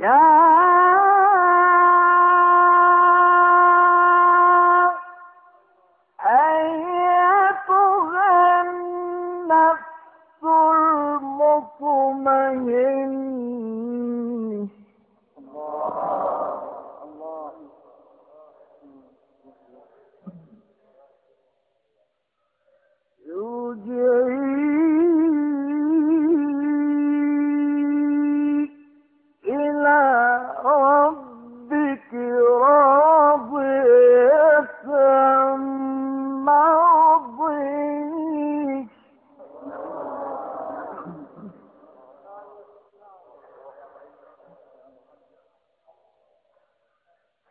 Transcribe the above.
يا أيتها النفس المطمئن الله الله